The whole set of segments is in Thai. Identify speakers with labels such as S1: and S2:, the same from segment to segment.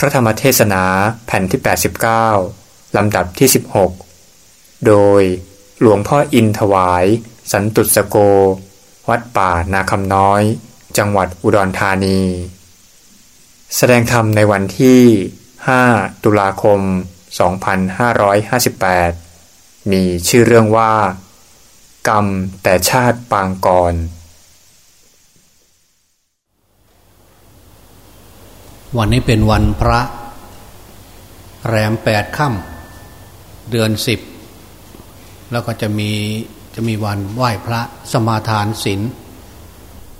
S1: พระธรรมเทศนาแผ่นที่ 89 ลำดับที่ 16 โดยหลวงพ่ออินถวาย สันตุสโก วัดป่านาคำน้อย จังหวัดอุดรธานี แสดงธรรมในวันที่ 5 ตุลาคม 2558 มีชื่อเรื่องว่า กรรมแต่ชาติปางก่อน
S2: วันนี้เป็นวันพระ แรมแปดค่ำเดือนสิบ แล้วก็จะมีจะมีวันไหว้พระสมาทานศีล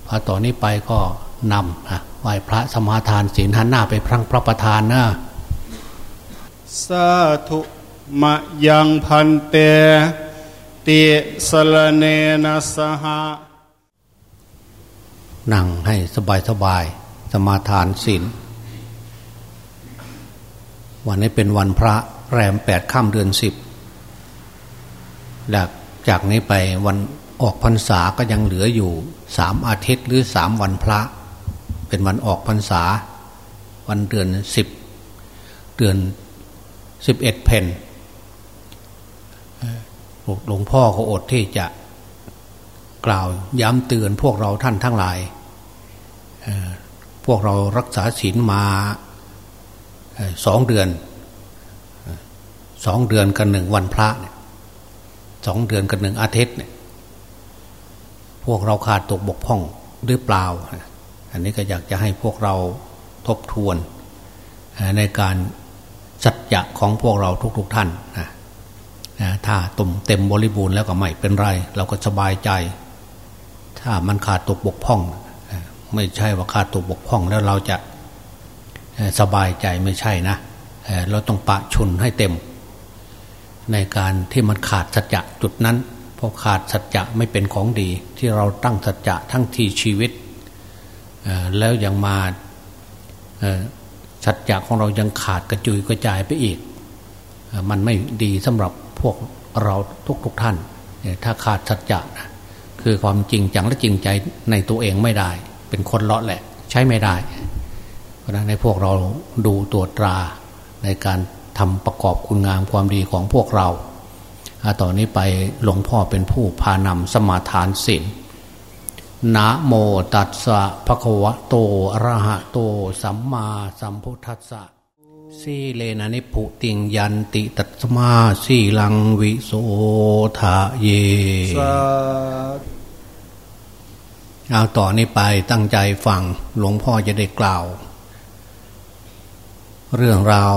S2: พอต่อนนี้ไปก็นำนะไหว้พระสมาทานศีลหันหน้าไปพระพระประธานนะ
S3: สาธุมะยังพันเตติสลเนนะสหะ
S2: นั่งให้สบายสบายสมาทานศีล วันนี้เป็นวันพระแรมแปดค่ำเดือนสิบจากจากนี้ไปวันออกพรรษาก็ยังเหลืออยู่สามอาทิตย์หรือสามวันพระ เป็นวันออกพรรษา วันเดือนสิบเดือนสิบเอ็ดเพนหลวงพ่อก็อดที่จะกล่าวย้ำเตือนพวกเราท่านทั้งหลาย พวกเรารักษาศีลมา สองเดือนสองเดือนกันหนึ่งวันพระเนี่ยสองเดือนกันหนึ่งอาทิตย์เนี่ยพวกเราขาดตกบกพร่องหรือเปล่า อันนี้ก็อยากจะให้พวกเราทบทวนในการสัจจะของพวกเราทุกๆทท่านนะถ้าตุ่มเต็มบริบูรณ์แล้วก็ไม่เป็นไร เราก็สบายใจ ถ้ามันขาดตกบกพร่อง ไม่ใช่ว่าขาดตกบกพร่องแล้วเราจะ สบายใจไม่ใช่นะเราต้องปะชุนให้เต็ม ในการที่มันขาดสัจจะจุดนั้นเพราะขาดสัจจะไม่เป็นของดี ที่เราตั้งสัจจะทั้งที่ชีวิต แล้วยังมาสัจจะของเรายังขาดกระจุยกระจายไปอีก มันไม่ดีสำหรับพวกเราทุกๆทท่าน ถ้าขาดสัจจะนะคือความจริงจังและจริงใจในตัวเองไม่ได้ เป็นคนเลาะแหละ ใช้ไม่ได้ ราะฉะนั้นในพวกเราดูตัวตราในการทำประกอบคุณงามความดีของพวกเราอ่าต่อนนี้ไปหลวงพ่อเป็นผู้พานำสมาทานศีลนะโมตัสสะภะคะวะโตอะระหะโต สัมมาสัมพุทธัสสะสีเลนะนิพุติงยันติตัสมาสีลังวิโสทะเย
S3: สา
S2: เอาต่อนนี้ไปตั้งใจฟังหลวงพ่อจะได้กล่าว เรื่องราว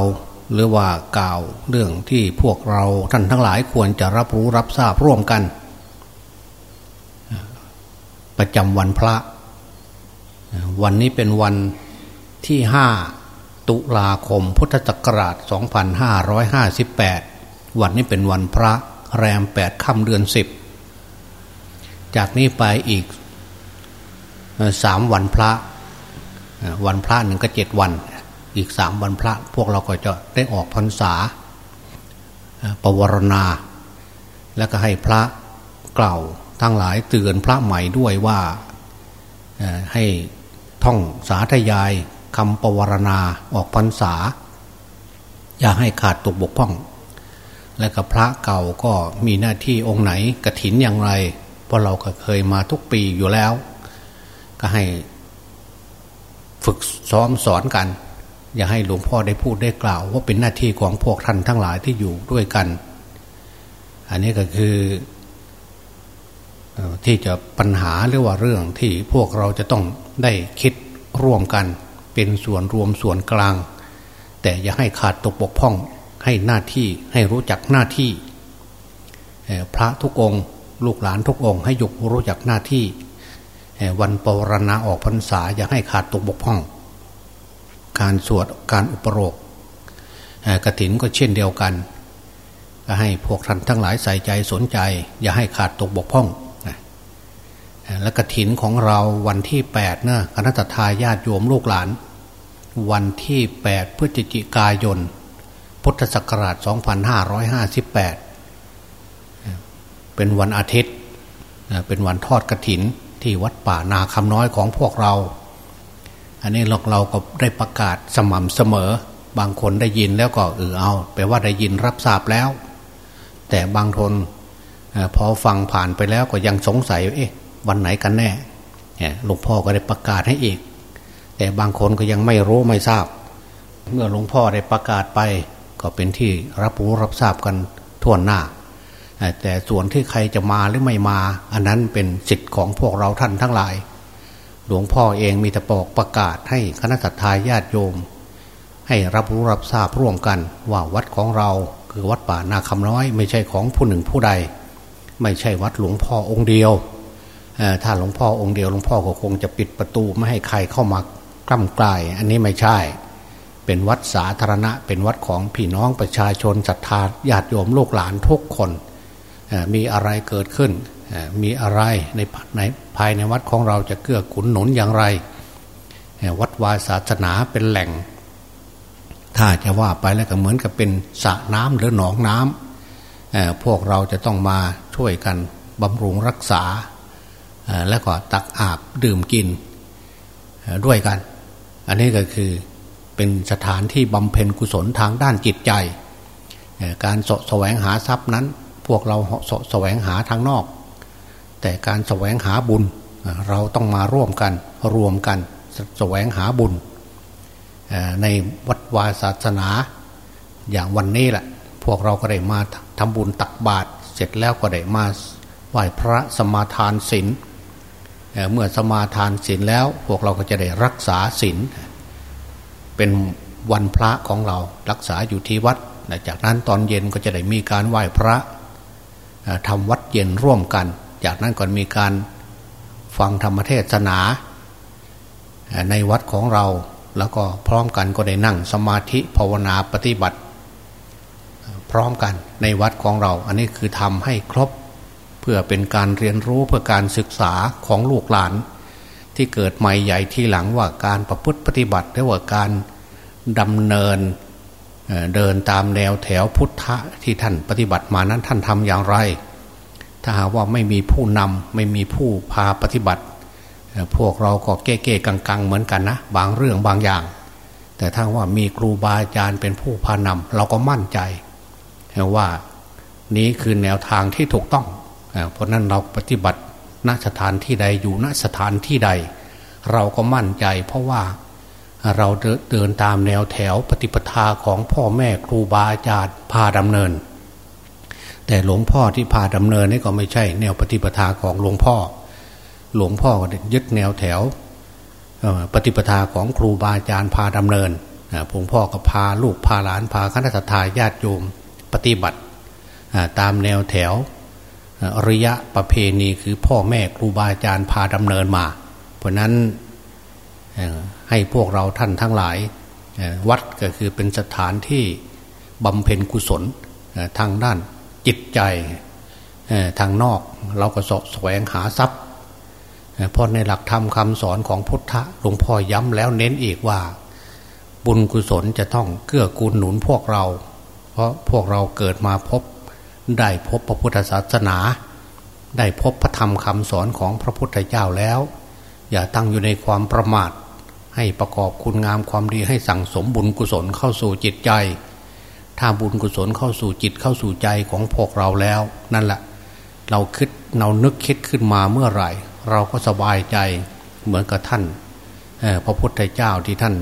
S2: หรือว่ากล่าวเรื่องที่พวกเราท่านทั้งหลายควรจะรับรู้รับทราบร่วมกัน ประจำวันพระ วันนี้เป็นวันที่ห้าตุลาคมพุทธศักราช 2558 วันนี้เป็นวันพระแรมแปดค่ำเดือนสิบจากนี้ไปอีกสามวันพระ วันพระหนึ่งก็เจ็ดวัน อีกสามวันพระ พวกเราก็จะได้ออกพรรษาเอ่อปวารณา แล้วก็ให้พระเก่าทั้งหลายเตือนพระใหม่ด้วยว่าให้ท่องสาธยายคำปวารณาออกพรรษา อย่าให้ขาดตกบกพร่อง และกับพระเก่าก็มีหน้าที่องค์ไหนกระถินอย่างไร เพราะเราก็เคยมาทุกปีอยู่แล้ว ก็ให้ฝึกซ้อมสอนกัน อย่าให้หลวงพ่อได้พูดได้กล่าว ว่าเป็นหน้าที่ของพวกท่านทั้งหลายที่อยู่ด้วยกัน อันนี้ก็คือที่จะปัญหาหรือว่าเรื่องที่พวกเราจะต้องได้คิดร่วมกัน เป็นส่วนรวมส่วนกลาง แต่อย่าให้ขาดตกบกพร่องให้หน้าที่ให้รู้จักหน้าที่พระทุกองค์ลูกหลานทุกองค์ให้ยุกรู้จักหน้าที่ วันปวารณาออกพรรษาอย่าให้ขาดตกบกพร่อง การสวดการอุปโลกเอ่อกฐินก็เช่นเดียวกันก็ให้พวกท่านทั้งหลายใส่ใจสนใจ อย่าให้ขาดตกบกพร่องและกฐินของเราวันที่แปดนะคณะทาญาติโยมลูกหลาน วันที่แปดพฤศจิกายน พุทธศักราช 2558 เป็นวันอาทิตย์เอ่อเป็นวันทอดกระถินที่วัดป่านาคำน้อยของพวกเรา อันนี้เราเราก็ได้ประกาศสม่ำเสมอ บางคนได้ยินแล้วก็เออเอาแปลว่าได้ยินรับทราบแล้ว แต่บางคนพอฟังผ่านไปแล้วก็ยังสงสัยเอ๊ะวันไหนกันแน่หลวงพ่อก็ได้ประกาศให้อีก แต่บางคนก็ยังไม่รู้ไม่ทราบ เมื่อหลวงพ่อได้ประกาศไป ก็เป็นที่รับรู้รับทราบกันทั่วหน้า แต่ส่วนที่ใครจะมาหรือไม่มา อันนั้นเป็นสิทธิ์ของพวกเราท่านทั้งหลาย หลวงพ่อเองมีแต่บอกประกาศให้คณะสัตยาญาติโยม ให้รับรู้รับทราบร่วมกันว่าวัดของเราคือวัดป่านาคำน้อย ไม่ใช่ของผู้หนึ่งผู้ใด ไม่ใช่วัดหลวงพ่อองค์เดียวถ้าหลวงพ่อองค์เดียวหลวงพ่อก็คงจะปิดประตูไม่ให้ใครเข้ามากล้ำกลาย อันนี้ไม่ใช่ เป็นวัดสาธารณะ เป็นวัดของพี่น้องประชาชนศรัทธาญาติโยมลูกหลานทุกคนมีอะไรเกิดขึ้น มีอะไรในในภายในวัดของเราจะเกื้อกูลหนุนอย่างไร วัดวาศาสนาเป็นแหล่ง ถ้าจะว่าไปแล้วก็เหมือนกับเป็นสระน้ำหรือหนองน้ำพวกเราจะต้องมาช่วยกันบำรุงรักษา แล้วก็ตักอาบดื่มกินด้วยกัน อันนี้ก็คือเป็นสถานที่บำเพ็ญกุศลทางด้านจิตใจ การสะแสวงหาทรัพย์นั้น พวกเราสะแสวงหาทางนอก แต่การแสวงหาบุญเราต้องมาร่วมกันรวมกันแสวงหาบุญในวัดวาศาสนา อย่างวันนี้แหละพวกเราก็ได้มาทำบุญตักบาตรเสร็จแล้วก็ได้มาไหว้พระสมาทานศีลเมื่อสมาทานศีลแล้วพวกเราก็จะได้รักษาศีลเป็นวันพระของเรารักษาอยู่ที่วัด จากนั้นตอนเย็นก็จะได้มีการไหว้พระทำวัดเย็นร่วมกัน จากนั้นก็มีการฟังธรรมเทศนาในวัดของเราแล้วก็พร้อมกันก็ได้นั่งสมาธิภาวนาปฏิบัติ พร้อมกันในวัดของเรา อันนี้คือทำให้ครบเพื่อเป็นการเรียนรู้เพื่อการศึกษาของลูกหลาน ที่เกิดใหม่ใหญ่ที่หลังว่าการประพฤติปฏิบัติหรือว่าการดำเนินเดินตามแนวแถวพุทธะที่ท่านปฏิบัติมานั้นท่านทำอย่างไร ถ้าหากว่าไม่มีผู้นำไม่มีผู้พาปฏิบัติ พวกเราก็เก้ๆกังๆ เหมือนกันนะ บางเรื่องบางอย่าง แต่ถ้าว่ามีครูบาอาจารย์เป็นผู้พานำเราก็มั่นใจว่านี้คือแนวทางที่ถูกต้อง เพราะนั้นเราปฏิบัติณสถานที่ใดอยู่ณสถานที่ใด เราก็มั่นใจ เพราะว่าเราเดินตามแนวแถวปฏิปทาของพ่อแม่ครูบาอาจารย์พาดำเนิน แต่หลวงพ่อที่พาดำเนินนี่ก็ไม่ใช่ แนวปฏิปทาของหลวงพ่อ หลวงพ่อยึดแนวแถวปฏิปทาของครูบาอาจารย์พาดำเนินหลวงพ่อก็พาลูกพาหลานพาคณะทาญาติโยมปฏิบัติตามแนวแถวอริยะประเพณีคือพ่อแม่ครูบาอาจารย์พาดำเนินมา เพราะนั้นให้พวกเราท่านทั้งหลาย วัดก็คือเป็นสถานที่บำเพ็ญกุศลทางด้าน จิตใจทางนอกเราก็สะแสวงหาทรัพย์เพราะในหลักธรรมคำสอนของพุทธะหลวงพ่อย้ำแล้วเน้นอีกว่า บุญกุศลจะต้องเกื้อกูลหนุนพวกเรา เพราะพวกเราเกิดมาพบได้พบพระพุทธศาสนา ได้พบพระธรรมคำสอนของพระพุทธเจ้าแล้ว อย่าตั้งอยู่ในความประมาท ให้ประกอบคุณงามความดีให้สั่งสมบุญกุศลเข้าสู่จิตใจ ถ้าบุญกุศลเข้าสู่จิตเข้าสู่ใจของพวกเราแล้ว นั่นแหละเราคิดเรานึกคิดขึ้นมาเมื่อไหร่ เราก็สบายใจเหมือนกับท่านพระพุทธเจ้าที่ท่าน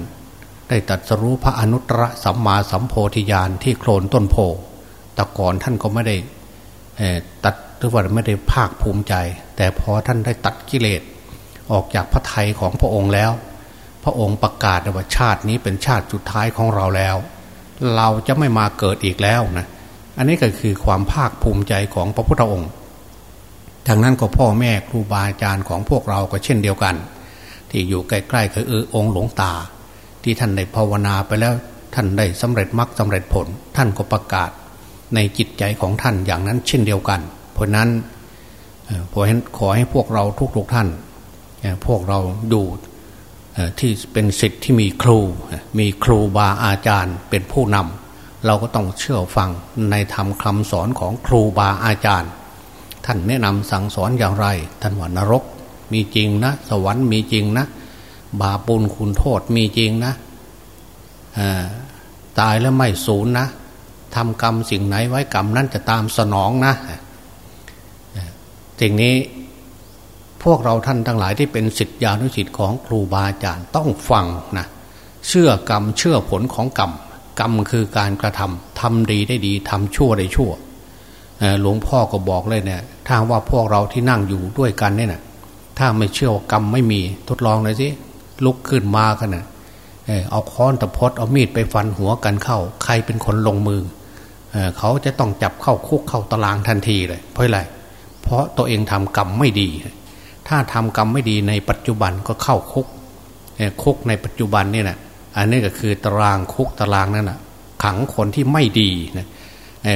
S2: ได้ตัดสรู้พระอนุตตรสัมมาสัมโพธิญาณที่โคลนต้นโพแต่ก่อนท่านก็ไม่ได้ตัดหรือว่าไม่ได้ภาคภูมิใจ แต่พอท่านได้ตัดกิเลสออกจากพระไทยของพระองค์แล้ว พระองค์ประกาศว่าชาตินี้เป็นชาติสุดท้ายของเราแล้ว เราจะไม่มาเกิดอีกแล้วนะอันนี้ก็คือความภาคภูมิใจของพระพุทธองค์ทางนั้นก็พ่อแม่ครูบาอาจารย์ของพวกเราก็เช่นเดียวกัน ที่อยู่ใกล้ๆคือเออองค์หลวงตา ที่ท่านได้ภาวนาไปแล้วท่านได้สำเร็จมรรคสาเร็จผล ท่านก็ประกาศในจิตใจของท่านอย่างนั้นเช่นเดียวกัน เพราะนั้นขอให้ขอให้พวกเราทุกๆท่าน พวกเราดู ที่เป็นสิทธิ์ที่มีครู มีครูบาอาจารย์เป็นผู้นำเราก็ต้องเชื่อฟังในธรรมคำสอนของครูบาอาจารย์ ท่านแนะนำสั่งสอนอย่างไร ท่านว่านรก มีจริงนะ สวรรค์มีจริงนะ บาปุลคุณโทษมีจริงนะตายแล้วไม่สูญนะทำกรรมสิ่งไหนไว้กรรมนั้นจะตามสนองนะสิ่งนี้ พวกเราท่านทั้งหลายที่เป็นสิทธิานุสิทธิ์ของครูบาอาจารย์ต้องฟังนะเชื่อกรรมเชื่อผลของกรรมกรรมคือการกระทำทำดีได้ดีทำชั่วได้ชั่วหลวงพ่อก็บอกเลยเนี่ยถ้าว่าพวกเราที่นั่งอยู่ด้วยกันเนี่ยนะถ้าไม่เชื่อว่ากรรมไม่มีทดลองเลยสิลุกขึ้นมากันนะเอาค้อนตะพดเอามีดไปฟันหัวกันเข้า ใครเป็นคนลงมือเเขาจะต้องจับเข้าคุกเข้าตารางทันทีเลย เพราะอะไรเพราะตัวเองทำกรรมไม่ดี ถ้าทำกรรมไม่ดีในปัจจุบันก็เข้าคุกคุกในปัจจุบันนี่นะอันนี้ก็คือตารางคุกตารางนั่นนะขังคนที่ไม่ดีนะ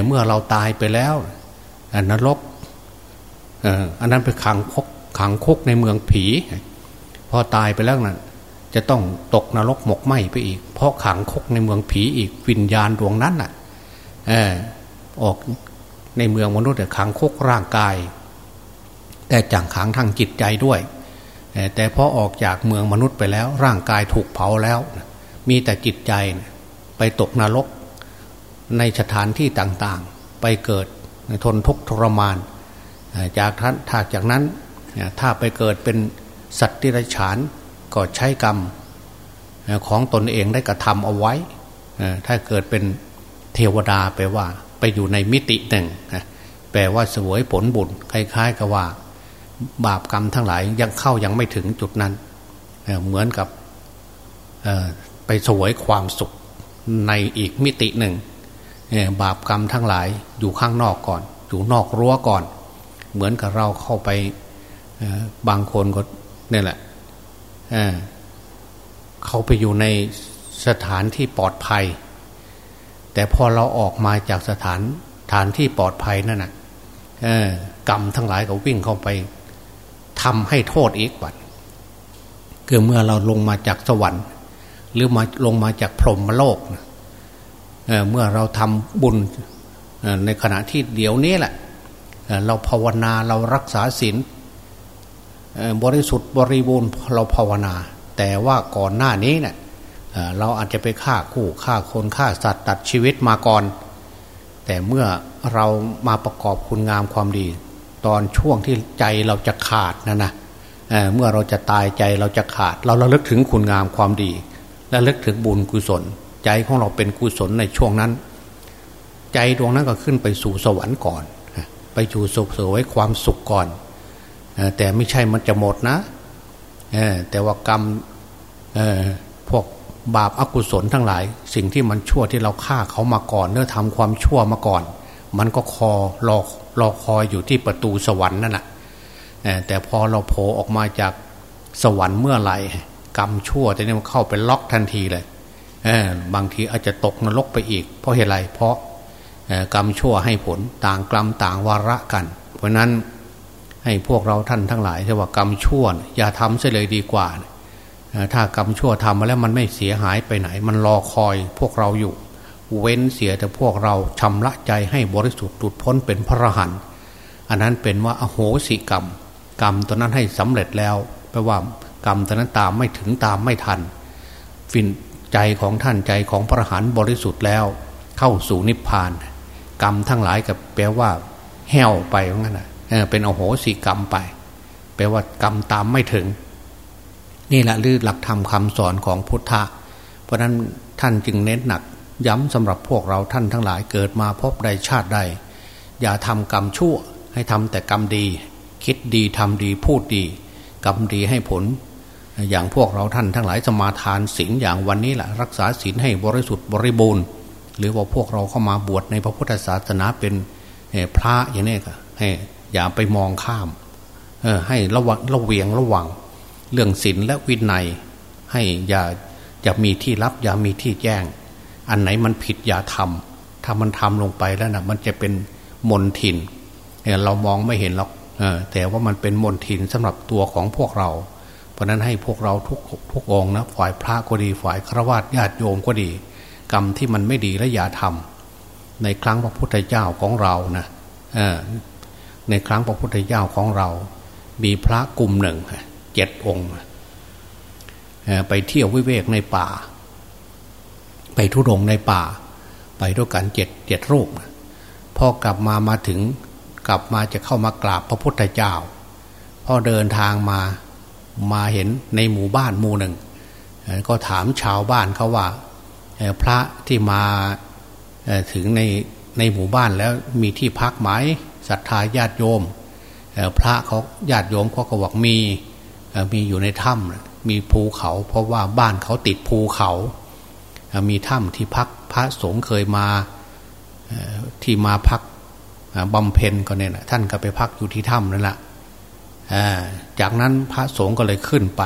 S2: เมื่อเราตายไปแล้วนรกอันนั้นไปขังคุกขังคุกในเมืองผี พอตายไปแล้วนะ่ะจะต้องตกนรกหมกไหมไปอีก เพราะขังคุกในเมืองผีอีกวิญญาณดวงนั้นน่ะออกในเมืองมนุษย์ขังคุกร่างกาย แต่จังขังทางจิตใจด้วย แต่พอออกจากเมืองมนุษย์ไปแล้ว ร่างกายถูกเผาแล้ว มีแต่จิตใจไปตกนรก ในสถานที่ต่างๆ ไปเกิดทนทุกข์ทรมาน จากนั้นถ้าจากนั้นถ้าไปเกิดเป็นสัตว์ที่ไรฉานก็ใช้กรรมของตนเองได้กระทำเอาไว้ ถ้าเกิดเป็นเทวดาแปลว่า ไปอยู่ในมิติหนึ่งแปลว่าสวยผลบุญคล้ายๆกับว่า บาปกรรมทั้งหลายยังเข้ายังไม่ถึงจุดนั้นเหมือนกับไปสวยความสุขในอีกมิติหนึ่ง บาปกรรมทั้งหลายอยู่ข้างนอกก่อน อยู่นอกรั้วก่อน เหมือนกับเราเข้าไปบางคนก็เนี่ยแหละเขาไปอยู่ในสถานที่ปลอดภัย แต่พอเราออกมาจากสถานฐานที่ปลอดภัยนั่นนะกรรมทั้งหลายก็วิ่งเข้าไป ทำให้โทษอีกบัดคือเมื่อเราลงมาจากสวรรค์ หรือมาลงมาจากพรหมโลกเเมื่อเราทำบุญในขณะที่เดี๋ยวนี้แหละเราภาวนาเรารักษาศีลบริสุทธิ์บริบูรณ์เราภาวนา แต่ว่าก่อนหน้านี้เนะี่ยเราอาจจะไปฆ่าคู่ฆ่าคนฆ่าสัตว์ตัดชีวิตมาก่อน แต่เมื่อเรามาประกอบคุณงามความดี ตอนช่วงที่ใจเราจะขาดนะนะเเมื่อเราจะตายใจเราจะขาด เราระลึกถึงคุณงามความดีและลึกถึงบุญกุศล ใจของเราเป็นกุศลในช่วงนั้น ใจดวงนั้นก็ขึ้นไปสู่สวรรค์ก่อน ไปสู่สุขสวยความสุขก่อนแต่ไม่ใช่มันจะหมดนะแต่ว่ากรรมพวกบาปอากุศลทั้งหลาย สิ่งที่มันชั่วที่เราฆ่าเขามาก่อนเนื้อทำความชั่วมาก่อน มันก็คอรอ รอคอยอยู่ที่ประตูสวรรค์นั่นแหละแต่พอเราโผล่ออกมาจากสวรรค์เมื่อไหร่กรรมชั่วจะเนี่ยมันเข้าไปล็อกทันทีเลยบางทีอาจจะตกนรกไปอีก เพราะเหตุไรเพราะกรรมชั่วให้ผลต่างกรรมต่างวาระกัน เพราะนั้นให้พวกเราท่านทั้งหลายที่ว่ากรรมชั่ว อย่าทำเสียเลยดีกว่า ถ้ากรรมชั่วทำมาแล้วมันไม่เสียหายไปไหน มันรอคอยพวกเราอยู่ เว้นเสียแต่พวกเราชำระใจให้บริสุทธิ์หลุดพ้นเป็นพระรหันต์อันนั้นเป็นว่าอโหสิกรรม กรรมตัวนั้นให้สำเร็จแล้วแปลว่ากรรมตัวนั้นตามไม่ถึงตามไม่ทันฟินใจของท่านใจของพระหันบริสุทธิ์แล้ว เข้าสู่นิพพาน กรรมทั้งหลายกับแปลว่าแห้วไปว่างั้นนะเป็นโอโหสิกรรมไป แปลว่ากรรมตามไม่ถึง นี่แหละลือหลักธรรมคาสอนของพุทธะเพราะนั้นท่านจึงเน้นหนัก ย้ำสำหรับพวกเราท่านทั้งหลายเกิดมาพบใดชาติใด อย่าทำกรรมชั่วให้ทำแต่กรรมดี คิดดีทำดีพูดดี กรรมดีให้ผล อย่างพวกเราท่านทั้งหลายสมาทานศีลอย่างวันนี้แหละรักษาศีลให้บริสุทธิ์บริบูรณ์ หรือว่าพวกเราเข้ามาบวชในพระพุทธศาสนาเป็นพระอย่างนี้ก็ให้อย่าไปมองข้ามให้ระวังระเวียงระวัง เรื่องศีลและวินัย ให้อย่าอย่ามีที่รับอย่ามีที่แจ้ง อันไหนมันผิดอย่าทำถ้ามันทำลงไปแล้วนะมันจะเป็นมนทินเรามองไม่เห็นหรอกแต่ว่ามันเป็นมนทินสำหรับตัวของพวกเรา เพราะนั้นให้พวกเราทุกทุกองนะฝ่ายพระก็ดีฝ่ายฆราวาสญาติโยมก็ดี กรรมที่มันไม่ดีและอย่าทำในครั้งพระพุทธเจ้าของเรานะในครั้งพระพุทธเจ้าของเรา มีพระกลุ่มหนึ่งเจ็ดองค์ไปเที่ยววิเวกในป่า ไปทุรงในป่า ไปด้วยกันเจ็ดเจ็ดรูปพอกลับมามาถึงกลับมาจะเข้ามากราบพระพุทธเจ้าพอเดินทางมามาเห็นในหมู่บ้านหมู่หนึ่ง ก็ถามชาวบ้านเขาว่าพระที่มาถึงในในหมู่บ้านแล้วมีที่พักไหมศรัทธาญาติโยม พระเขาญาติโยมเขาก็บอกมีมีอยู่ในถ้ำมีภูเขา เพราะว่าบ้านเขาติดภูเขา มีถ้ำที่พักพระสงฆ์เคยมาที่มาพักบำเพ็ญก็เนี่ยนะท่านก็ไปพักอยู่ที่ถ้ำนั่นแหละจากนั้นพระสงฆ์ก็เลยขึ้นไป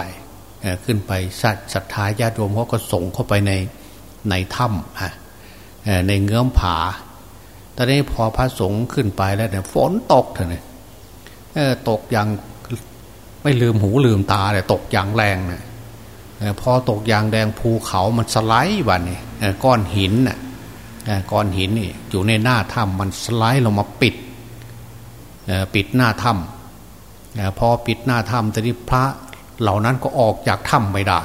S2: ขึ้นไปศรัทธาญาติโยมเขาก็ส่งเข้าไปในในถ้ำในเงื้อมผาตอนนี้พอพระสงฆ์ขึ้นไปแล้วเนี่ยฝนตกเถอะเนี่ยตกอย่างไม่ลืมหูลืมตาเลยตกอย่างแรงเนี่ย พอตกยางแดงภูเขามันสไลด์วันนี่ก้อนหินน่ะก้อนหินนี่อยู่ในหน้าถ้ำมันสไลด์ลงมาปิดปิดหน้าถ้ำพอปิดหน้าถ้ำแต่นี้พระเหล่านั้นก็ออกจากถ้ำไม่ได้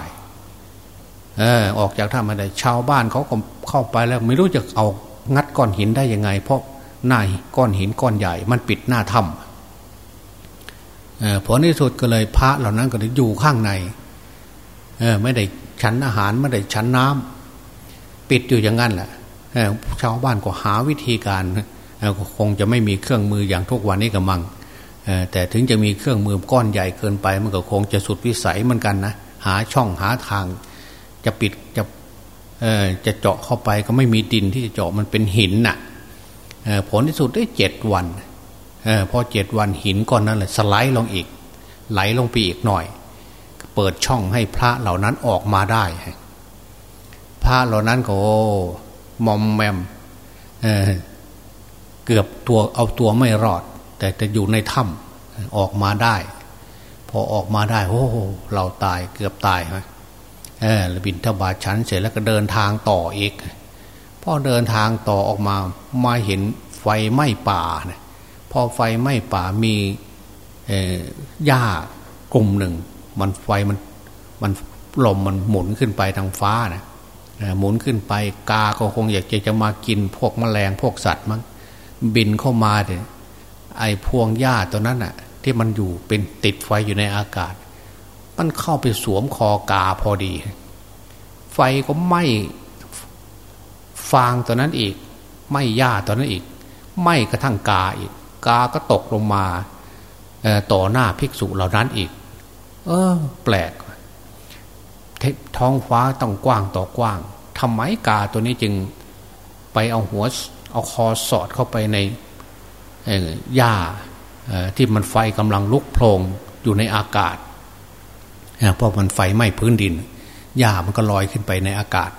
S2: เออออกจากถ้ำไม่ได้ ชาวบ้านเขาก็เข้าไปแล้วไม่รู้จะเอางัดก้อนหินได้ยังไง เพราะหน้าก้อนหินก้อนใหญ่ มันปิดหน้าถ้ำผลที่สุดก็เลยพระเหล่านั้นก็เลยอยู่ข้างใน ไม่ได้ฉันอาหารไม่ได้ฉันน้ำปิดอยู่อย่างนั้นแหละชาวบ้านก็หาวิธีการคงจะไม่มีเครื่องมืออย่างทุกวันนี้กับมังแต่ถึงจะมีเครื่องมือก้อนใหญ่เกินไป มันก็คงจะสุดวิสัยเหมือนกันนะหาช่องหาทาง จะปิดจะจะเจาะเข้าไปก็ไม่มีดินที่จะเจาะมันเป็นหินน่ะผลที่สุดได้เจ็ดวันพอเจ็ดวันหินก้อนนั้นเลยสไลด์ลงอีก ไหลลงไปอีกหน่อย เปิดช่องให้พระเหล่านั้นออกมาได้ พระเหล่านั้นก็มอมแมมเเกือบตัวเอาตัวไม่รอด แต่จะอยู่ในถ้ำออกมาได้ พอออกมาได้โอ้เราตายเกือบตายไหมเออบินทบาทชั้นเสร็จแล้วก็เดินทางต่ออีกพอเดินทางต่อออกมามาเห็นไฟไหม้ป่านี่ยพอไฟไหม้ป่ามีหญ้ากลุ่มหนึ่ง มันไฟมันมันลมมันหมุนขึ้นไปทางฟ้านะหมุนขึ้นไปกาก็คงอยากจะจะมากินพวกมแมลงพวกสัตว์มั้งบินเข้ามาเนี่ยไอ้พวงหญ้าตัวนั้นอะที่มันอยู่เป็นติดไฟอยู่ในอากาศ มันเข้าไปสวมคอกาพอดี ไฟก็ไหม้ฟางตัวนั้นอีกไหม้หญ้าตัวนั้นอีกไหม้กระทั่งกาอีก กาก็ตกลงมาต่อหน้าภิกษุเหล่านั้นอีก เออ แปลก ท้องฟ้าต้องกว้างต่อกว้างทำไมกาตัวนี้จึงไปเอาหัวเอาคอสอดเข้าไปในหญ้าที่มันไฟกำลังลุกโพลงอยู่ในอากาศเพราะมันไฟไหม้พื้นดินหญ้ามันก็ลอยขึ้นไปในอากาศ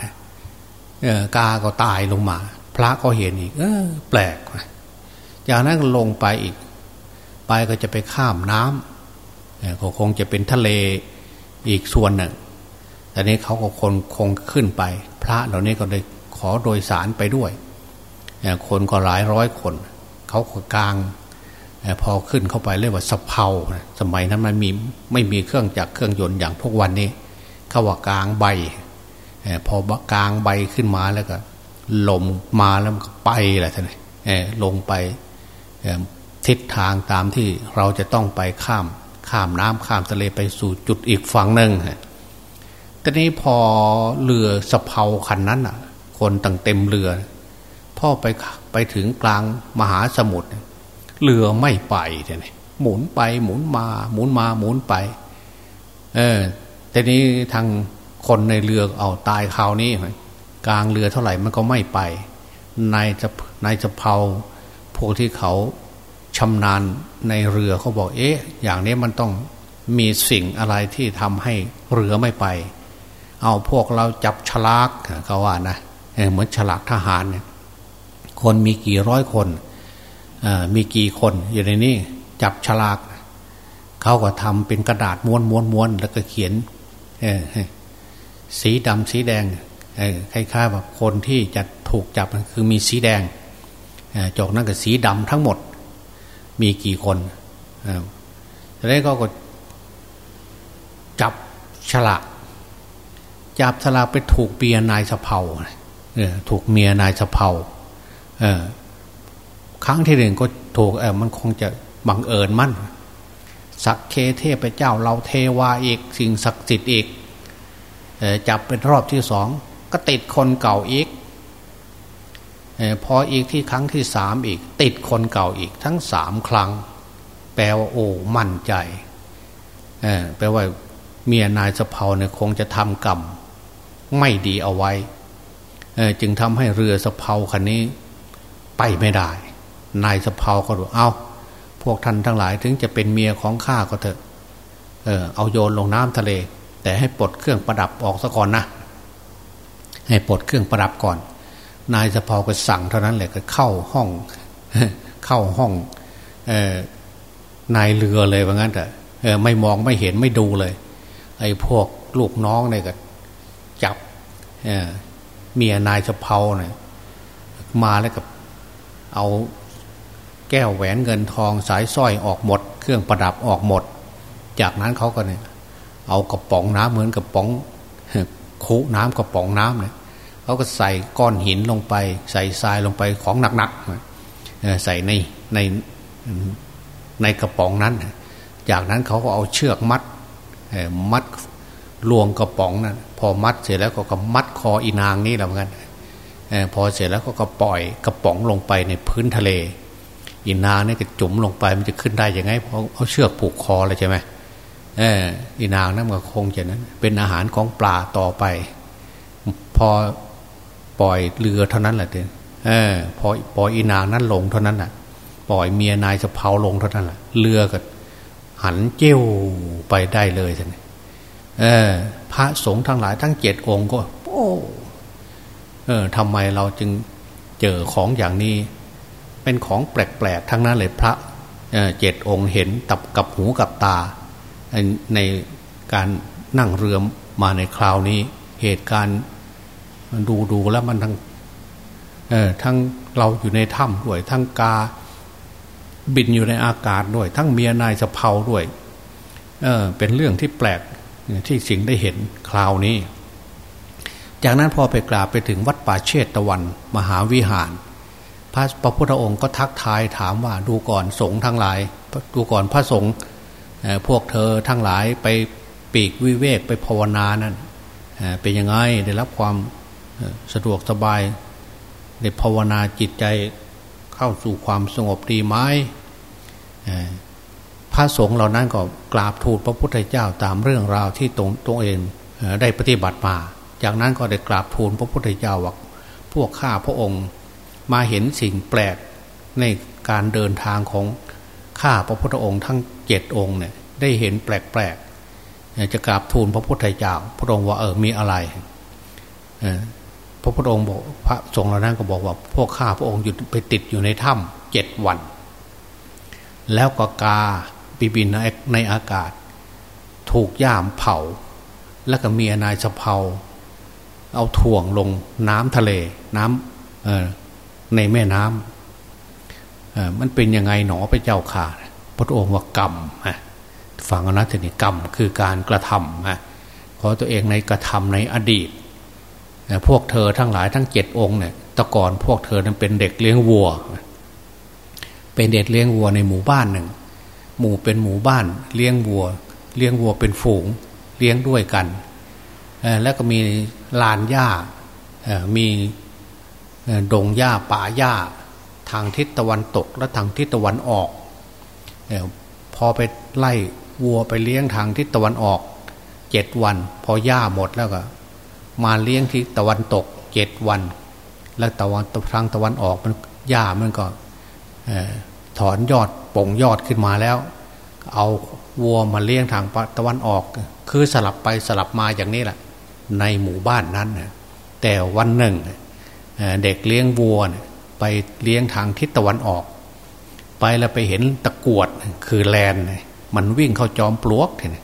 S2: กาก็ตายลงมา พระก็เห็นอีก เออ แปลกจากนั้นลงไปอีก ไปก็จะไปข้ามน้ำ ก็คงจะเป็นทะเลอีกส่วนหนึ่งแต่นี้เขาก็คนคงขึ้นไป พระเหล่านี้ก็เลยขอโดยสารไปด้วย คนก็หลายร้อยคน เขาก็กลางพอขึ้นเข้าไปเรียกว่าสะเพาสมัยนั้นมันมีไม่มีเครื่องจักรเครื่องยนต์อย่างพวกวันนี้ เขาว่ากลางใบพอกลางใบขึ้นมาแล้วก็ลมมาแล้วก็ไปแหละท่านลงไปทิศทางตามที่เราจะต้องไปข้าม ข้ามน้ำข้ามทะเลไปสู่จุดอีกฝั่งหนึ่งแต่นี้พอเรือสะเพาคันนั้นอะ คนตั้งเต็มเรือ พ่อไปไปถึงกลางมหาสมุทรเรือไม่ไปเนี่ยหมุนไปหมุนมา หมุนมาหมุนไป เออแต่นี้ทางคนในเรือเอาตายคราวนี้กลางเรือเท่าไหร่มันก็ไม่ไปนายจะนายจะเผาพวกที่เขา ชำนาญในเรือเขาบอกเอ๊ะ อย่างนี้มันต้องมีสิ่งอะไรที่ทำให้เรือไม่ไป เอาพวกเราจับฉลากเขาว่านะเหมือนฉลากทหารเนี่ยคนมีกี่ร้อยคนมีกี่คนอยู่ในนี้จับฉลากเขาก็ทำเป็นกระดาษม้วนม้วนม้วนแล้วก็เขียนสีดำสีแดงคล้ายๆแบบคนที่จะถูกจับคือมีสีแดงจอกนั่นกับสีดำทั้งหมด มีกี่คนแล้วก็จับฉลากจับสลากไปถูกเปียนายสะเพาถูกเมียนายสะเพาครั้งที่หนึ่งก็ถูกเออมันคงจะบังเอิญมั่นสักเคเทพเจ้าเราเทวาอีกสิ่งศักดิ์สิทธิ์อีกจับเป็นรอบที่สองก็ติดคนเก่าอีก พออีกที่ครั้งที่สามอีก ติดคนเก่าอีกทั้งสามครั้ง แปลว่าโอ้มั่นใจแปลว่าเมียนายสะเพาเนี่ยคงจะทำกรรมไม่ดีเอาไว้ จึงทำให้เรือสะเพาคันนี้ไปไม่ได้ นายสะเพาก็รู้เอาพวกท่านทั้งหลายถึงจะเป็นเมียของข้าก็เถอะเออเอาโยนลงน้ำทะเล แต่ให้ปลดเครื่องประดับออกซะก่อนนะ ให้ปลดเครื่องประดับก่อน นายสะเพาก็สั่งเท่านั้นแหละก็เข้าห้อง เข้าห้องอนายเรือเลยว่างั้นแต่ไม่มองไม่เห็นไม่ดูเลย ไอ้พวกลูกน้องเนี่ยก็จับเมียนายสะเพาเนี่ยมาแล้วกับเอาแก้วแหวนเงินทองสายสร้อยออกหมด เครื่องประดับออกหมด จากนั้นเขาก็เนี่ยเอากระป๋องน้ำเหมือนกระป๋องคุน้ำกระป๋องน้ำเนี่ย เขาก็ใส่ก้อนหินลงไป ใส่ทรายลงไปของหนักๆใส่ในในในกระป๋องนั้น จากนั้นเขาก็เอาเชือกมัดมัดลวงกระป๋องนั้นพอมัดเสร็จแล้วก็กมัดคออีนางนี่แหละเหมือนกันพอเสร็จแล้วก็ก็ปล่อยกระป๋องลงไปในพื้นทะเลอินาเนี่ก็จุ่มลงไปมันจะขึ้นได้ยังไงเพราะเอาเชือกผูกคอเลยใช่ไหมเอออินางนั่นก็คงจะนั้น เป็นอาหารของปลาต่อไป พอ ปล่อยเรือเท่านั้นแหละเเออพอปล่อยอินางนั้นลงเท่านั้นแหะปล่อยเมียนายจะเผาลงเท่านั้นแหละเรือก็หันเจี้ยวไปได้เลยท่านเออ พระสงฆ์ทั้งหลายทั้งเจ็ดองค์ก็ โอ้เออทำไมเราจึงเจอของอย่างนี้ เป็นของแปลกๆทั้งนั้นเลยพระเจ็ดองค์เห็นตับกับหูกับตา ในการนั่งเรือมาในคราวนี้ เหตุการณ์ มันดูดูแล้วมันทั้งทั้งเราอยู่ในถ้ำด้วย ทั้งกาบินอยู่ในอากาศด้วย ทั้งเมียนายสะเพาด้วย เออ เป็นเรื่องที่แปลกที่สิงได้เห็นคราวนี้ จากนั้นพอไปกราบไปถึงวัดป่าเชตตะวัน มหาวิหาร พระพระพุทธองค์ก็ทักทายถามว่าดูก่อนสงฆ์ทั้งหลาย ดูก่อนพระสงฆ์พวกเธอทั้งหลายไปปีกวิเวกไปภาวนานั้นเป็นยังไงได้รับความ สะดวกสบายได้ภาวนาจิตใจเข้าสู่ความสงบดีไหมพระสงฆ์เหล่านั้นก็กราบทูลพระพุทธเจ้าตามเรื่องราวที่ตรงตัวเองได้ปฏิบัติมา จากนั้นก็ได้กราบทูลพระพุทธเจ้าว่าพวกข้าพระองค์มาเห็นสิ่งแปลกในการเดินทางของข้าพระพุทธองค์ทั้งเจ็ดองค์เนี่ยได้เห็นแปลกๆจะกราบทูลพระพุทธเจ้า พระองค์ว่าเออมีอะไร พระพุทธองค์บอกพระสงฆ์เหล่านั้นก็บอกว่าพวกข้าพระองค์อยู่ไปติดอยู่ในถ้ำเจ็ดวัน แล้วก็กาบิบินในอากาศ ถูกย่ามเผา แล้วก็มีนายสะเพาเอาถ่วงลงน้ำทะเลน้ำในแม่น้ำมันเป็นยังไงหนอไปเจ้าข่าพระองค์ว่ากรรมฟังนะทีนี้กรรมคือการกระทำเพราะตัวเองในกระทำในอดีต พวกเธอทั้งหลายทั้งเจ็ดองค์เนี่ยตะก่อนพวกเธอนั้นเป็นเด็กเลี้ยงวัว เป็นเด็กเลี้ยงวัวในหมู่บ้านหนึ่ง หมู่เป็นหมู่บ้านเลี้ยงวัว เลี้ยงวัวเป็นฝูงเลี้ยงด้วยกัน แล้วก็มีลานหญ้ามีดงหญ้าป่าหญ้า ทางทิศตะวันตกและทางทิศตะวันออก พอไปไล่วัวไปเลี้ยงทางทิศตะวันออกเจ็ดวัน พอหญ้าหมดแล้วก็ มาเลี้ยงทิศตะวันตกเจ็ดวัน แล้วตะวันทางตะวันออกมันหญ้ามันก็ถอนยอดป่งยอดขึ้นมาแล้ว เอาวัวมาเลี้ยงทางตะวันออก คือสลับไปสลับมาอย่างนี้แหละในหมู่บ้านนั้นแต่วันหนึ่งเด็กเลี้ยงวัวไปเลี้ยงทางทิศตะวันออก ไปแล้วไปเห็นตะกวดคือแลนมันวิ่งเข้าจอมปลวกทีนี้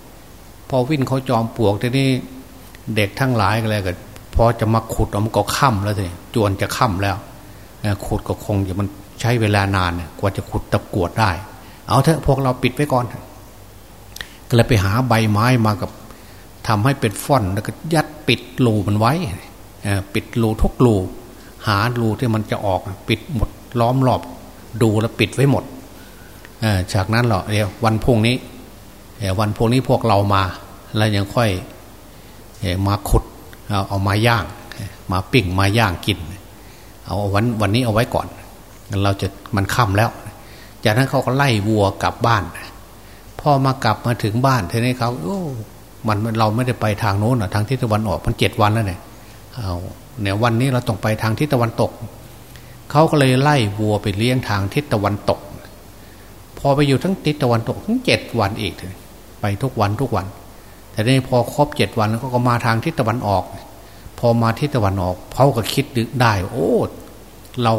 S2: พอวิ่งเข้าจอมปลวกทีนี้ เด็กทั้งหลายก็เลยก็พอจะมาขุดมันก็ค่ำแล้วทีจวนจะค่ำแล้วขุดก็คงจะมันใช้เวลานานกว่าจะขุดตะกวดได้ เอาเถอะพวกเราปิดไว้ก่อนก็เลยไปหาใบไม้มากับทำให้เป็นฟ่อนแล้วก็ยัดปิดรูมันไว้ปิดรูทุกรูหารูที่มันจะออกปิดหมดล้อมรอบดูแล้วปิดไว้หมดจากนั้นเหรอเดี๋ยววันพุ่งนี้วันพุ่งนี้พวกเรามาแล้วยังค่อย มาขุดเอาเอามาย่าง มาปิ้งมาย่างกิน เอาวันวันนี้เอาไว้ก่อนเราจะมันค่ำแล้ว จากนั้นเขาก็ไล่วัวกลับบ้านพอมากลับมาถึงบ้านทีนี้เขาโอ้มันเราไม่ได้ไปทางโน้นอะทางทิศตะวันออกมันเจ็ดวันแล้วเนี่ยเอาเนี่ยวันนี้เราต้องไปทางทิศตะวันตกเขาก็เลยไล่วัวไปเลี้ยงทางทิศตะวันตก พอไปอยู่ทั้งทิศตะวันตกทั้งเจ็ดวันอีก ไปทุกวันทุกวัน แต่นี้พอครบเจ็ดวันแล้วก็มาทางทิศตะวันออก พอมาทิศตะวันออกเขาก็คิดดึกได้ โอ้ เรา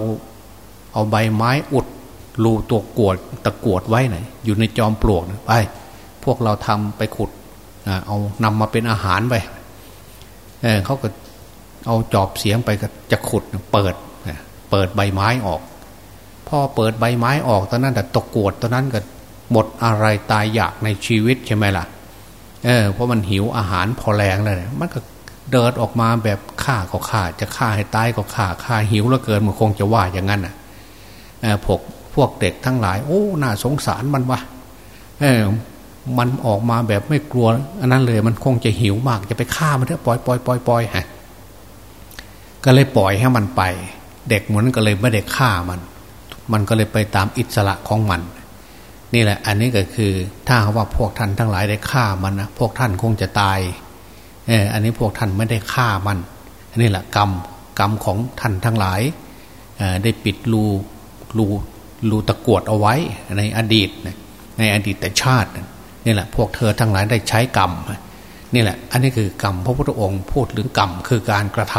S2: เอาใบไม้อุดรูตัวกวดตะกวดไว้ไหนอยู่ในจอมปลวกไปพวกเราทำไปขุดเอานำมาเป็นอาหารไปเเขาก็เอาจอบเสียงไปก็จะขุดเปิดเปิดใบไม้ออกพอเปิดใบไม้ออกตอนนั้นแต่ตกกวดตอนนั้นก็หมดอะไรตายอยากในชีวิตใช่ไหมล่ะ เออเพราะมันหิวอาหารพอแรงเลยมันก็เดินออกมาแบบฆ่าก็ฆ่า จะฆ่าให้ตายก็ฆ่าฆ่าหิวแล้วเกินมันคงจะว่าอย่างนั้นอะพวกพวกเด็กทั้งหลาย โอ้น่าสงสารมันวะเออมันออกมาแบบไม่กลัว อันนั้นเลยมันคงจะหิวมากจะไปฆ่ามันเถอะปล่อยปล่อยปล่อยปล่อยฮะก็เลยปล่อยให้มันไป เด็กเหมือนก็เลยไม่ได้ฆ่ามัน มันก็เลยไปตามอิสระของมัน นี่แหละ อันนี้ก็คือถ้าว่าพวกท่านทั้งหลายได้ฆ่ามันนะพวกท่านคงจะตายเอออันนี้พวกท่านไม่ได้ฆ่ามันอันนี้แหละกรรมกรรมของท่านทั้งหลายได้ปิดรูรูรูตะกวดเอาไว้ในอดีตในอดีตแต่ชาตินี่แหละ พวกเธอทั้งหลายได้ใช้กรรมนี่แหละ อันนี้คือกรรมพระพุทธองค์พูดถึงกรรมคือการกระท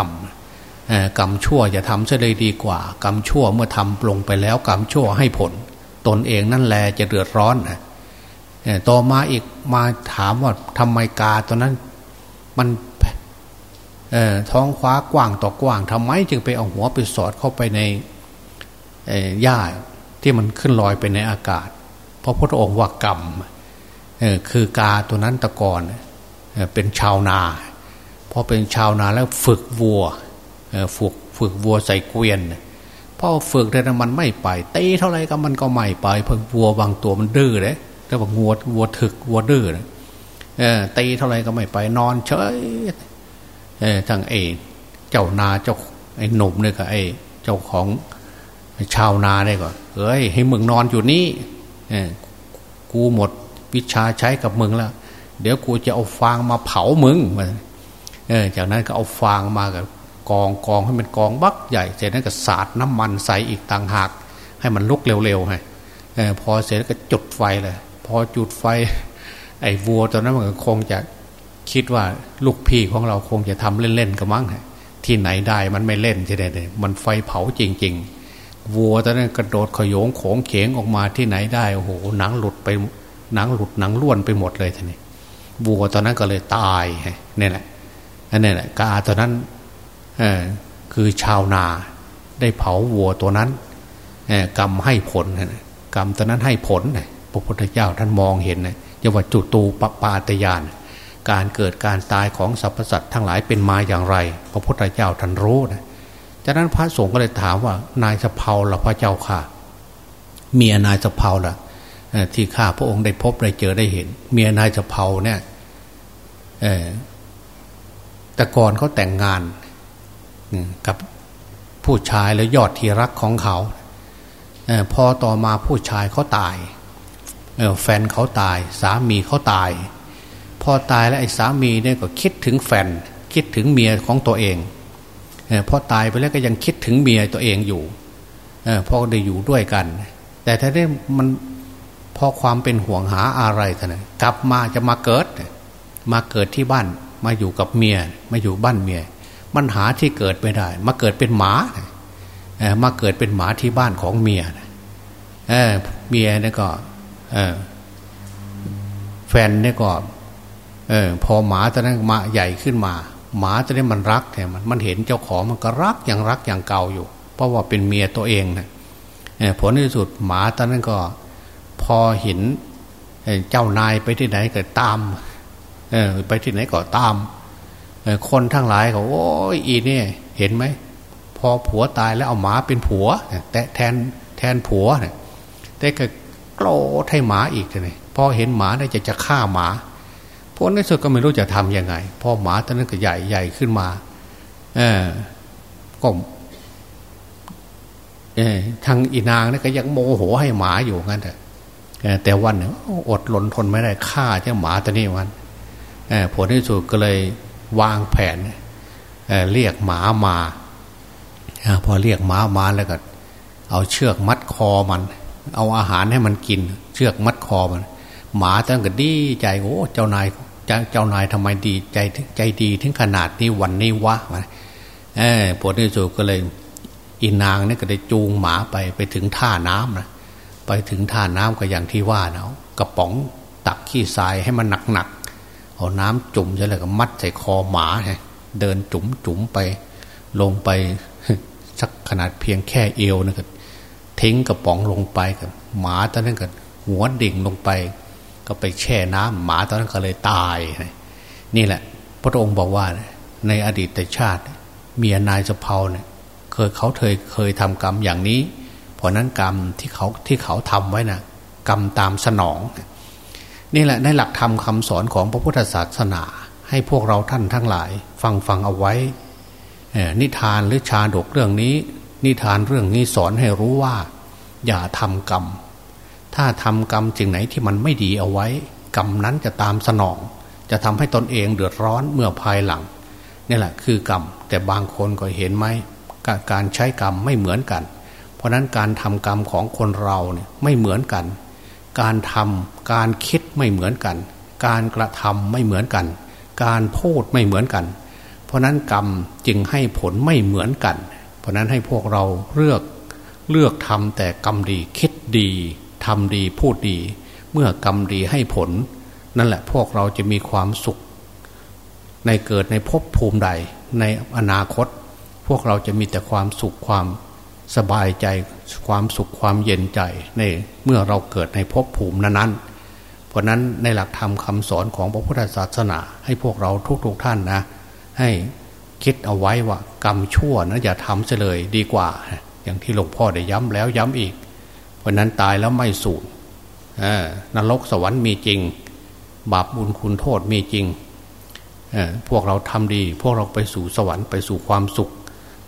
S2: ำกรรมชั่วจะทำเสียเลยดีกว่า กรรมชั่วเมื่อทำลงไปแล้ว กรรมชั่วให้ผล ตนเองนั่นแหละจะเดือดร้อนต่อมาอีกมาถามว่าทำไมกาตัวนั้นมันท้องฟ้ากว้างต่อกว้างทำไมจึงไปเอาหัวไปสอดเข้าไปในหญ้าที่มันขึ้นลอยไปในอากาศ เพราะพระองค์ว่ากรรมคือกาตัวนั้นตะกอนเป็นชาวนาพอเป็นชาวนาแล้วฝึกวัวฝึกฝึกวัวใส่เกวียน พอฝึกแต่มันไม่ไปเตีเท่าไรก็มันก็ไม่ไป เพิ่งวัวบางตัวมันดื้อเลยแต่ว่าวัววัวถึกวัวดื้อเตีเท่าไรก็ไม่ไปนอนเฉยทั้งไอ้เจ้านาเจ้าไอ้หนุ่มเนี่ยกับไอ้เจ้าของชาวนาเนี่ยก็เอ้ยให้มึงนอนอยู่นี่กูหมดวิชาใช้กับมึงแล้ว เดี๋ยวกูจะเอาฟางมาเผามึงเออจากนั้นก็เอาฟางมากับ กองกองให้มันกองบักใหญ่เสร็จนั้นก็สาดน้ำมันใส่อีกต่างหาก ให้มันลุกเร็วๆให้พอเสร็จแล้วก็จุดไฟเลยพอจุดไฟ ไอ้วัวตอนนั้นมันคงจะคิดว่าลูกพี่ของเราคงจะทำเล่นๆกับมั้งที่ไหนได้มันไม่เล่นใช่ไหมมันไฟเผาจริง ๆ วัวตอนนั้นกระโดดขยงโขงเขงออกมาที่ไหนได้โอ้โหหนังหลุดไปหนังหลุดหนังล้วนไปหมดเลยทีนี้วัวตอนนั้นก็เลยตายนี่แหละอันนี้แหละกาตอนนั้น คือชาวนาได้เผาวัวตัวนั้นกรรมให้ผลกรรมตอนนั้นให้ผลพระพุทธเจ้าท่านมองเห็นนะจะว่าจุตูปปาตยาน การเกิดการตายของสรรพสัตว์ทั้งหลายเป็นมาอย่างไร พระพุทธเจ้าท่านรู้นะจากนั้นพระสงฆ์ก็เลยถามว่านายสะเพาล่ะพระเจ้าค่ะ เมียนายสะเพาล่ะที่ข้าพระองค์ได้พบได้เจอได้เห็น เมียนายสะเพาเนี่ยแต่ก่อนเขาแต่งงาน กับผู้ชายแล้วยอดที่รักของเขาพอต่อมาผู้ชายเขาตายแฟนเขาตาย สามีเขาตาย พอตายแล้วไอ้สามีเนี่ยก็คิดถึงแฟน คิดถึงเมียของตัวเองพอตายไปแล้วก็ยังคิดถึงเมียตัวเองอยู่พอได้อยู่ด้วยกัน แต่ถ้าได้มันพอความเป็นห่วงหาอะไรท่านกลับมาจะมาเกิด มาเกิดที่บ้านมาอยู่กับเมียมาอยู่บ้านเมีย มันหาที่เกิดไม่ได้ มาเกิดเป็นหมามาเกิดเป็นหมาที่บ้านของเมียเมียเนี่ยก็แฟนเนี่ยก็เออพอหมาตอนนั้นมาใหญ่ขึ้นมา หมาตอนนี้มันรักแต่มันมันเห็นเจ้าของมันก็รักอย่างรักอย่างเก่าอยู่ เพราะว่าเป็นเมียตัวเองนะผลที่สุดหมาตอนนั้นก็พอเห็นเจ้านายไปที่ไหนก็ตามเออไปที่ไหนก็ตาม คนทั้งหลายเขาโอ้ยอีเนี่ยเห็นไหมพอผัวตายแล้วเอาหมาเป็นผัวแต่แทนแทนผัวเนี่ยแต่ก็โกรธให้หมาอีกเลยพอเห็นหมาได้จะจะฆ่าหมาพวกนั้นสุดก็ไม่รู้จะทํำยังไง พอหมาตอนนั้นก็ใหญ่ใหญ่ขึ้นมา เออก็เออทางอีนางนี่ก็ยังโมโหให้หมาอยู่งั้นแต่แต่วันเนี่ยอดหลนทนไม่ได้ฆ่าเจ้าหมาตัวนี้วันผลที่สุดก็เลย วางแผนเเรียกหมามาพอเรียกหมามาแล้วก็ เอาเชือกมัดคอมัน เอาอาหารให้มันกิน เชือกมัดคอมัน หมาตั้งก็ดีใจโอ้เจ้านายเจ้านายทำไมดีใจใจดีถึงขนาดนี้วันนี้วะเออผลที่สุดก็เลยอีนางนี่ก็ได้จูงหมาไปไปถึงท่าน้ำนะไปถึงท่าน้ำก็อย่างที่ว่าเนาะกระป๋องตักขี้ทรายให้มันหนักๆ เอาน้ำจุ่มใช่เลยก็มัดใส่คอหมาไงเดินจุ๋มจุ๋มไป ลงไปสักขนาดเพียงแค่เอวนะก็ทิ้งกระป๋องลงไปกับหมาตอนนั้นก็หัวดิ่งลงไป ก็ไปแช่น้ำหมาตอนนั้นก็เลยตายนี่แหละ พระองค์บอกว่าในอดีตชาติ เมียนายสะเพาเนี่ย เคยเขาเคยเคยทำกรรมอย่างนี้ เพราะนั้นกรรมที่เขาที่เขาทำไว้นะ่ะ กรรมตามสนอง นี่แหละในหลักธรรมคาสอนของพระพุทธศาสนา ให้พวกเราท่านทั้งหลาย ฟังฟังเอาไว้ นิทานหรือชาดกเรื่องนี้ นิทานเรื่องนี้สอนให้รู้ว่า อย่าทำกรรม ถ้าทำกรรมสิ่งไหนที่มันไม่ดีเอาไว้ กรรมนั้นจะตามสนอง จะทำให้ตนเองเดือดร้อนเมื่อภายหลังนี่แหละคือกรรม แต่บางคนก็เห็นไหมการใช้กรรมไม่เหมือนกัน เพราะนั้นการทำกรรมของคนเราเนี่ยไม่เหมือนกัน การทำการคิดไม่เหมือนกัน การกระทำไม่เหมือนกัน การพูดไม่เหมือนกัน เพราะนั้นกรรมจึงให้ผลไม่เหมือนกัน เพราะนั้นให้พวกเราเลือกเลือกทำแต่กรรมดีคิดดีทำดีพูดดี เมื่อกรรมดีให้ผล นั่นแหละพวกเราจะมีความสุข ในเกิดในภพภูมิใด ในอนาคต พวกเราจะมีแต่ความสุขความ สบายใจความสุขความเย็นใจในเมื่อเราเกิดในภพภูมินั้นๆ เพราะนั้นในหลักธรรมคาสอนของพระพุทธศาสนา ให้พวกเราทุกๆท่านนะ ให้คิดเอาไว้ว่ากรรมชั่วนะอย่าทำเลยดีกว่า อย่างที่หลวงพ่อได้ย้ำแล้วย้ำอีก เพราะนั้นตายแล้วไม่สูญนรกสวรรค์มีจริง บาปบุญคุณโทษมีจริงพวกเราทำดี พวกเราไปสู่สวรรค์ไปสู่ความสุข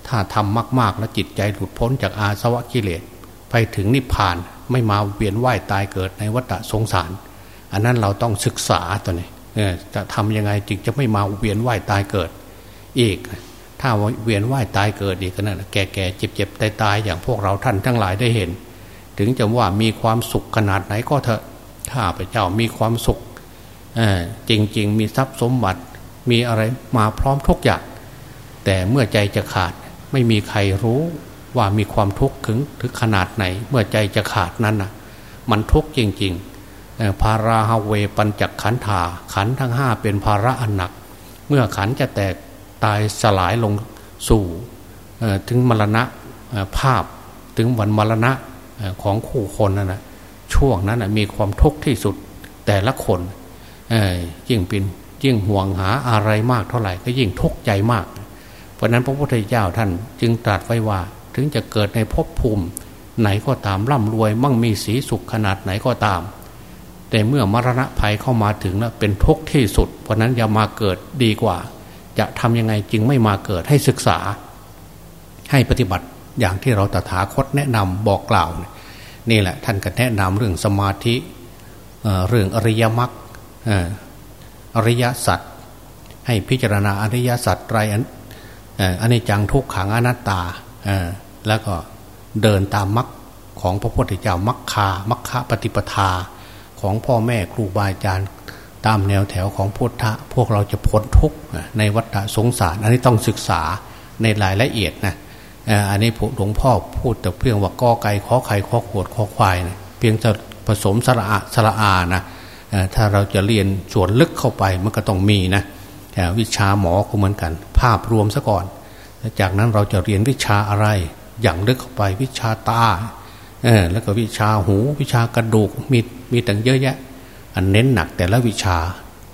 S2: ถ้าทำมาก ๆ แล้วจิตใจหลุดพ้นจากอาสวะกิเลสไปถึงนิพพานไม่มาเวียนว่ายตายเกิดในวัฏสงสาร อันนั้นเราต้องศึกษาตัวนี้จะทำยังไงจึงจะไม่มาเวียนว่ายตายเกิด อีก ถ้าเวียนว่ายตายเกิดอีกนั่นแก่แก่เจ็บเจ็บตายตายอย่างพวกเราท่านทั้งหลายได้เห็น ถึงจะว่ามีความสุขขนาดไหนก็เถอะถ้าพระเจ้ามีความสุขจริงๆมีทรัพย์สมบัติมีอะไรมาพร้อมทุกอย่างแต่เมื่อใจจะขาด ไม่มีใครรู้ว่ามีความทุกข์ถึงถึงขนาดไหน เมื่อใจจะขาดนั้นนะมันทุกข์จริงๆภาราฮาเวปัญจขันธาขันทั้งห้าเป็นภาระอันหนัก เมื่อขันจะแตกตายสลายลงสู่ถึงมรณะภาพถึงวันมรณะของคู่คนนั่นนะช่วงนั้นมีความทุกข์ที่สุดแต่ละคนยิ่งเป็นยิ่งห่วงหาอะไรมากเท่าไหร่ก็ยิ่งทุกข์ใจมาก ราะนั้นพระพุทธเจ้าท่านจึงตรัสไว้ว่า ถึงจะเกิดในภพภูมิ ไหนก็ตามร่ำรวย มั่งมีสีสุขขนาดไหนก็ตาม แต่เมื่อมรณะภัยเข้ามาถึงแล้วเป็นทุกข์ที่สุด เพราะนั้นอย่ามาเกิดดีกว่า จะทำยังไงจึงไม่มาเกิดให้ศึกษา ให้ปฏิบัติอย่างที่เราตถาคตแนะนำบอกกล่าว นี่แหละท่านก็แนะนำเรื่องสมาธิเรื่องอริยมรรคอริยสัจให้พิจารณาอริยสัจไร อันนี้จังทุกขังอนัตตาแล้วก็เดินตามมรรคของพระพุทธเจ้ามรรคามัคคปฏิปทาของพ่อแม่ครูบาอาจารย์ตามแนวแถวของพุทธะพวกเราจะพ้นทุกข์ในวัฏสงสาร อันนี้ต้องศึกษาในรายละเอียดนะอันนี้หลวงพ่อพูดแต่เพียงว่ากอไก่ข้อไข่ขอขวดข้อควายนะเพียงจะผสมสระอาสระอานะถ้าเราจะเรียนส่วนลึกเข้าไปมันก็ต้องมีนะ วิชาหมอก็เหมือนกัน ภาพรวมซะก่อน จากนั้นเราจะเรียนวิชาอะไร อย่างลึกเข้าไปวิชาตาแล้วก็วิชาหูวิชากระดูกมีมีต่างเยอะแยะ อันเน้นหนักแต่ละวิชา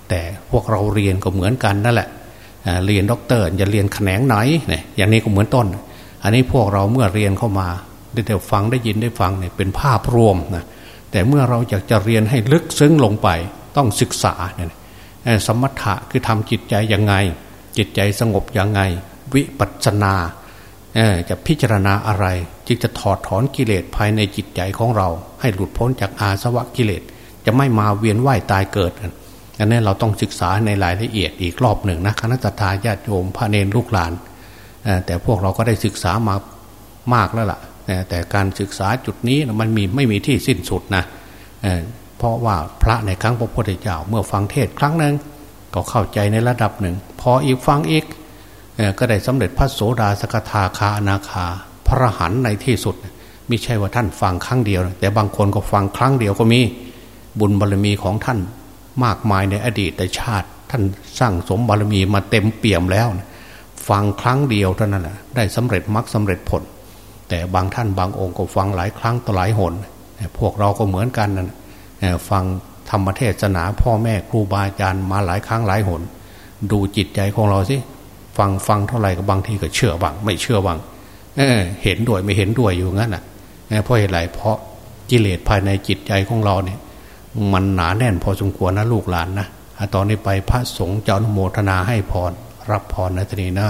S2: แต่พวกเราเรียนก็เหมือนกันนั่นแหละเรียนด็อกเตอร์จะเรียนแขนงไหนเนี่ยอย่างนี้ก็เหมือนต้น อันนี้พวกเราเมื่อเรียนเข้ามาได้แต่ฟังได้ยินได้ฟังเนี่ยเป็นภาพรวมนะแต่เมื่อเราอยากจะเรียนให้ลึกซึ้งลงไปต้องศึกษาเนี่ย สมถะคือทำจิตใจยังไง จิตใจสงบยังไง วิปัสสนาจะพิจารณาอะไร จึงจะถอดถอนกิเลสภายในจิตใจของเรา ให้หลุดพ้นจากอาสวะกิเลส จะไม่มาเวียนว่ายตายเกิดอันนี้เราต้องศึกษาในรายละเอียดอีกรอบหนึ่งนะคณะทาญาติโยมพระเนรลูกหลาน แต่พวกเราก็ได้ศึกษามามากแล้วล่ะ แต่การศึกษาจุดนี้มันมีไม่มีที่สิ้นสุดนะ เพราะว่าพระในครั้งพระพุทธเจ้าเมื่อฟังเทศครั้งหนึ่งก็เข้าใจในระดับหนึ่ง พออีกฟังอีกก็ได้สำเร็จพระโสดาสกทาคาอนาคา พระหันในที่สุดไม่ใช่ว่าท่านฟังครั้งเดียว แต่บางคนก็ฟังครั้งเดียวก็มีบุญบารรมีของท่านมากมายในอดีตชาติ ท่านสร้างสมบารมีมาเต็มเปี่ยมแล้ว ฟังครั้งเดียวเท่านั้นแหละได้สำเร็จมรรคสาเร็จผล แต่บางท่านบางองค์ก็ฟังหลายครั้งต่อหลายหน พวกเราก็เหมือนกันนะ ฟังธรรมเทศนาพ่อแม่ครูบาอาจารย์มาหลายครั้งหลายหน ดูจิตใจของเราสิฟังฟังเท่าไหร่ก็บางทีก็เชื่อบ้าง ไม่เชื่อบ้างเเห็นด้วยไม่เห็นด้วยอยู่งั้นอะเพราะเหตุไรเพราะกิเลสภายในจิตใจของเราเนี่ย มันหนาแน่นพอสมควรนะลูกหลานนะตอนนี้ไปพระสงฆ์เจ้าโมทนาให้พร รับพรนะทีนี้นะ